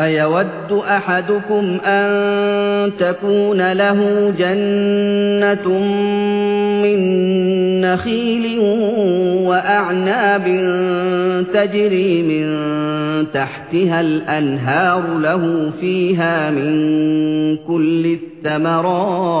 أَيَوَدُّ أَحَدُكُمْ أَن تَكُونَ لَهُ جَنَّةٌ مِّن نَّخِيلٍ وَأَعْنَابٍ تَجْرِي مِن تَحْتِهَا الْأَنْهَارُ لَهُ فِيهَا مِن كُلِّ الثَّمَرَاتِ